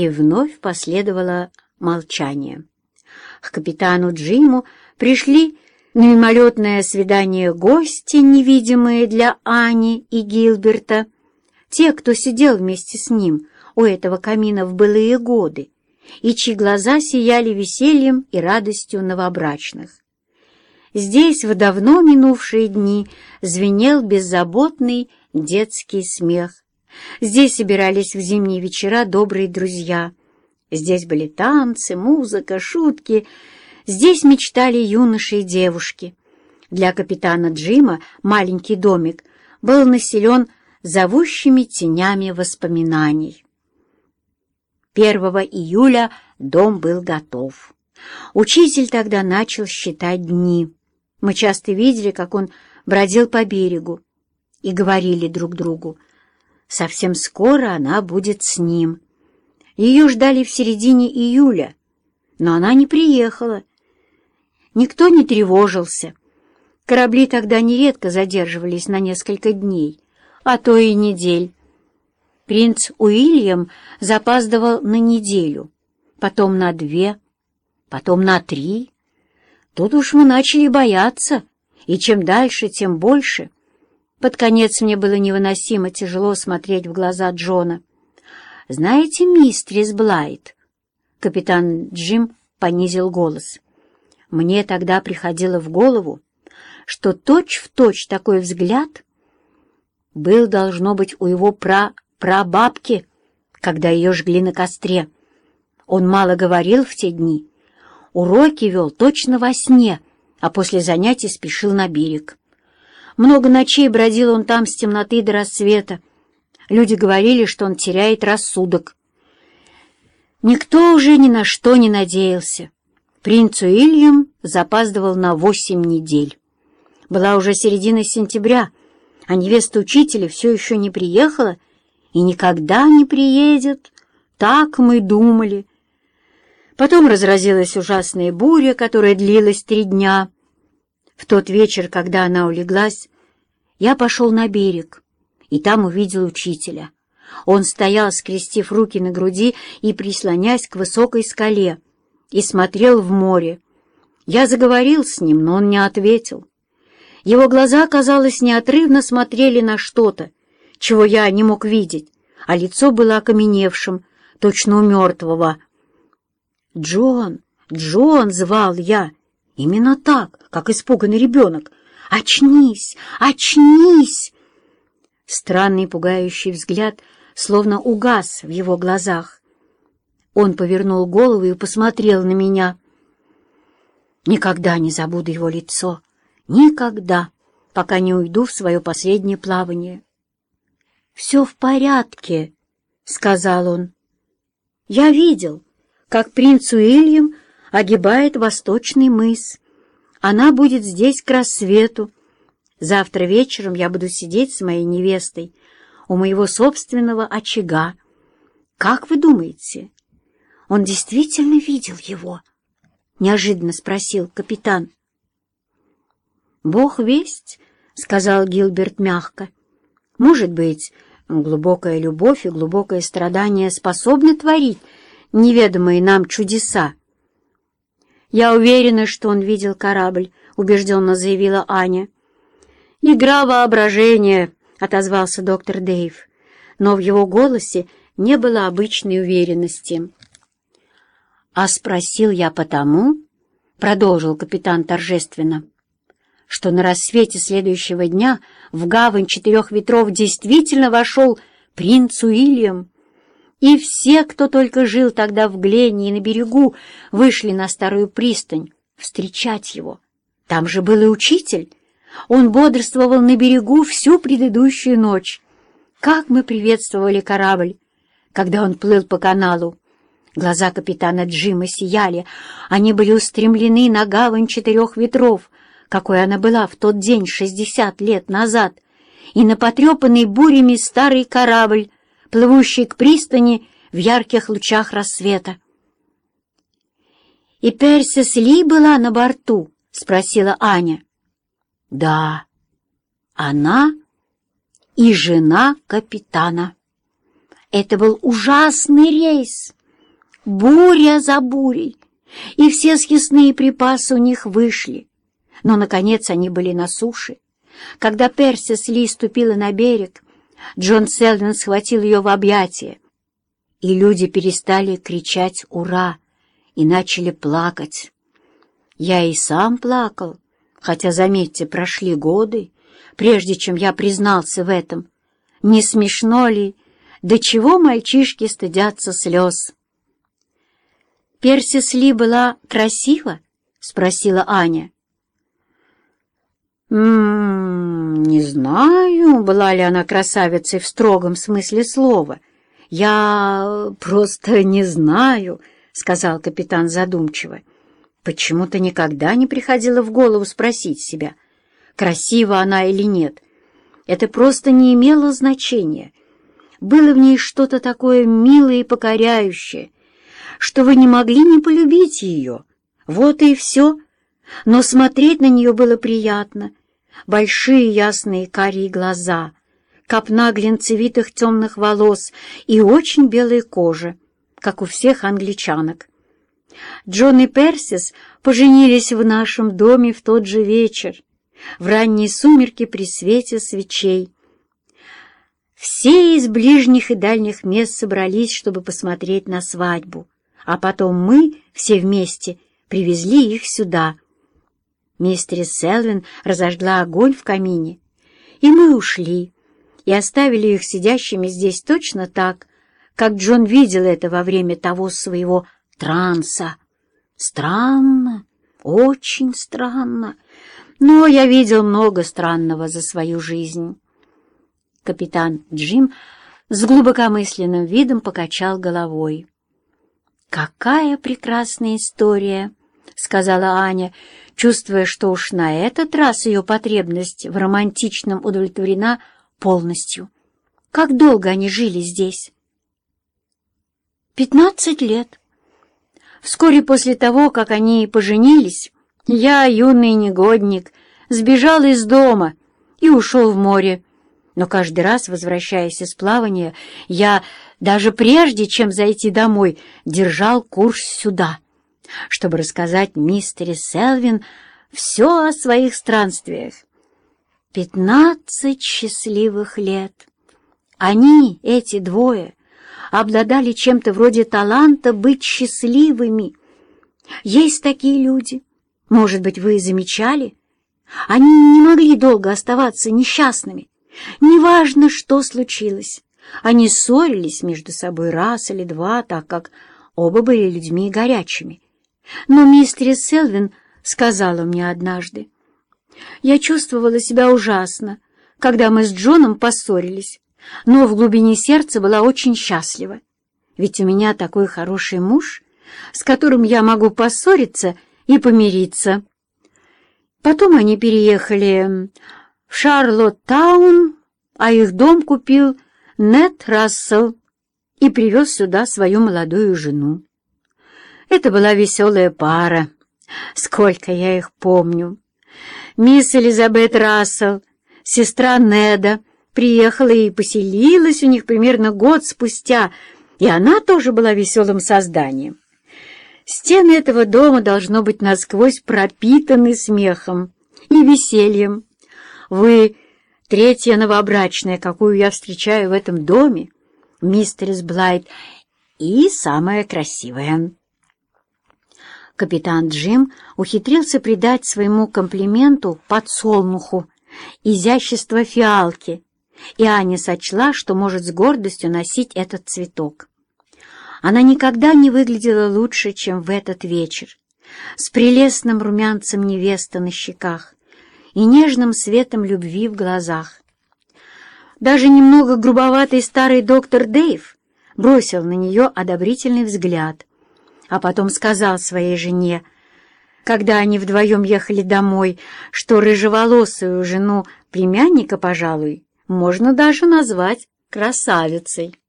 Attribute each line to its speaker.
Speaker 1: И вновь последовало молчание. К капитану Джиму пришли на мимолетное свидание гости, невидимые для Ани и Гилберта, те, кто сидел вместе с ним у этого камина в былые годы, и чьи глаза сияли весельем и радостью новобрачных. Здесь в давно минувшие дни звенел беззаботный детский смех. Здесь собирались в зимние вечера добрые друзья. Здесь были танцы, музыка, шутки. Здесь мечтали юноши и девушки. Для капитана Джима маленький домик был населен зовущими тенями воспоминаний. 1 июля дом был готов. Учитель тогда начал считать дни. Мы часто видели, как он бродил по берегу, и говорили друг другу, совсем скоро она будет с ним. Ее ждали в середине июля, но она не приехала. Никто не тревожился. Корабли тогда нередко задерживались на несколько дней, а то и недель. Принц Уильям запаздывал на неделю, потом на две, потом на три. Тут уж мы начали бояться, и чем дальше, тем больше. Под конец мне было невыносимо тяжело смотреть в глаза Джона. «Знаете, мистерис Блайт?» Капитан Джим понизил голос. «Мне тогда приходило в голову, что точь-в-точь точь такой взгляд был, должно быть, у его пра прабабки, когда ее жгли на костре. Он мало говорил в те дни, уроки вел точно во сне, а после занятий спешил на берег. Много ночей бродил он там с темноты до рассвета. Люди говорили, что он теряет рассудок. Никто уже ни на что не надеялся. Принц Уильям запаздывал на восемь недель. Была уже середина сентября, а невеста учителя все еще не приехала — и никогда не приедет. Так мы думали. Потом разразилась ужасная буря, которая длилась три дня. В тот вечер, когда она улеглась, я пошел на берег, и там увидел учителя. Он стоял, скрестив руки на груди и прислонясь к высокой скале, и смотрел в море. Я заговорил с ним, но он не ответил. Его глаза, казалось, неотрывно смотрели на что-то, чего я не мог видеть, а лицо было окаменевшим, точно у мертвого. «Джон! Джон!» — звал я. Именно так, как испуганный ребенок. «Очнись! Очнись!» Странный пугающий взгляд словно угас в его глазах. Он повернул голову и посмотрел на меня. Никогда не забуду его лицо. Никогда, пока не уйду в свое последнее плавание все в порядке», — сказал он. «Я видел, как принц Уильям огибает восточный мыс. Она будет здесь к рассвету. Завтра вечером я буду сидеть с моей невестой у моего собственного очага. Как вы думаете, он действительно видел его?» — неожиданно спросил капитан. «Бог весть», — сказал Гилберт мягко. «Может быть, Глубокая любовь и глубокое страдание способны творить неведомые нам чудеса. «Я уверена, что он видел корабль», — убежденно заявила Аня. «Игра воображения», — отозвался доктор Дэйв, но в его голосе не было обычной уверенности. «А спросил я потому», — продолжил капитан торжественно, что на рассвете следующего дня в гавань четырех ветров действительно вошел принц Уильям, и все, кто только жил тогда в Глене и на берегу, вышли на старую пристань встречать его. Там же был и учитель. Он бодрствовал на берегу всю предыдущую ночь. Как мы приветствовали корабль, когда он плыл по каналу. Глаза капитана Джима сияли, они были устремлены на гавань четырех ветров — какой она была в тот день шестьдесят лет назад, и на потрепанный бурями старый корабль, плывущий к пристани в ярких лучах рассвета. «И Персис Ли была на борту?» — спросила Аня. «Да, она и жена капитана. Это был ужасный рейс. буря за бурей, и все съестные припасы у них вышли. Но, наконец, они были на суше. Когда Персис Ли ступила на берег, Джон Селвин схватил ее в объятия, и люди перестали кричать «Ура!» и начали плакать. Я и сам плакал, хотя, заметьте, прошли годы, прежде чем я признался в этом. Не смешно ли, до чего мальчишки стыдятся слез? «Персис Ли была красива?» — спросила Аня. «М -м, «Не знаю, была ли она красавицей в строгом смысле слова. Я просто не знаю», — сказал капитан задумчиво. Почему-то никогда не приходило в голову спросить себя, красива она или нет. Это просто не имело значения. Было в ней что-то такое милое и покоряющее, что вы не могли не полюбить ее. Вот и все. Но смотреть на нее было приятно — большие ясные карие глаза, копна глинцевитых темных волос и очень белая кожа, как у всех англичанок. Джон и Персис поженились в нашем доме в тот же вечер, в ранние сумерки при свете свечей. Все из ближних и дальних мест собрались, чтобы посмотреть на свадьбу, а потом мы все вместе привезли их сюда — Мистерис Селвин разожгла огонь в камине, и мы ушли, и оставили их сидящими здесь точно так, как Джон видел это во время того своего транса. Странно, очень странно, но я видел много странного за свою жизнь. Капитан Джим с глубокомысленным видом покачал головой. «Какая прекрасная история!» — сказала Аня, чувствуя, что уж на этот раз ее потребность в романтичном удовлетворена полностью. Как долго они жили здесь? Пятнадцать лет. Вскоре после того, как они поженились, я, юный негодник, сбежал из дома и ушел в море. Но каждый раз, возвращаясь из плавания, я, даже прежде, чем зайти домой, держал курс сюда — чтобы рассказать мистере Селвин все о своих странствиях. Пятнадцать счастливых лет. Они, эти двое, обладали чем-то вроде таланта быть счастливыми. Есть такие люди. Может быть, вы замечали? Они не могли долго оставаться несчастными. Неважно, что случилось. Они ссорились между собой раз или два, так как оба были людьми горячими. Но мистерис Селвин сказала мне однажды. Я чувствовала себя ужасно, когда мы с Джоном поссорились, но в глубине сердца была очень счастлива. Ведь у меня такой хороший муж, с которым я могу поссориться и помириться. Потом они переехали в Шарлоттаун, а их дом купил Нет Рассел и привез сюда свою молодую жену. Это была веселая пара. Сколько я их помню. Мисс Элизабет Рассел, сестра Неда, приехала и поселилась у них примерно год спустя, и она тоже была веселым созданием. Стены этого дома должно быть насквозь пропитаны смехом и весельем. Вы третья новобрачная, какую я встречаю в этом доме, мистерис Блайт, и самая красивая. Капитан Джим ухитрился придать своему комплименту подсолнуху, изящество фиалки, и Аня сочла, что может с гордостью носить этот цветок. Она никогда не выглядела лучше, чем в этот вечер, с прелестным румянцем невесты на щеках и нежным светом любви в глазах. Даже немного грубоватый старый доктор Дэйв бросил на нее одобрительный взгляд — а потом сказал своей жене, когда они вдвоем ехали домой, что рыжеволосую жену племянника, пожалуй, можно даже назвать красавицей.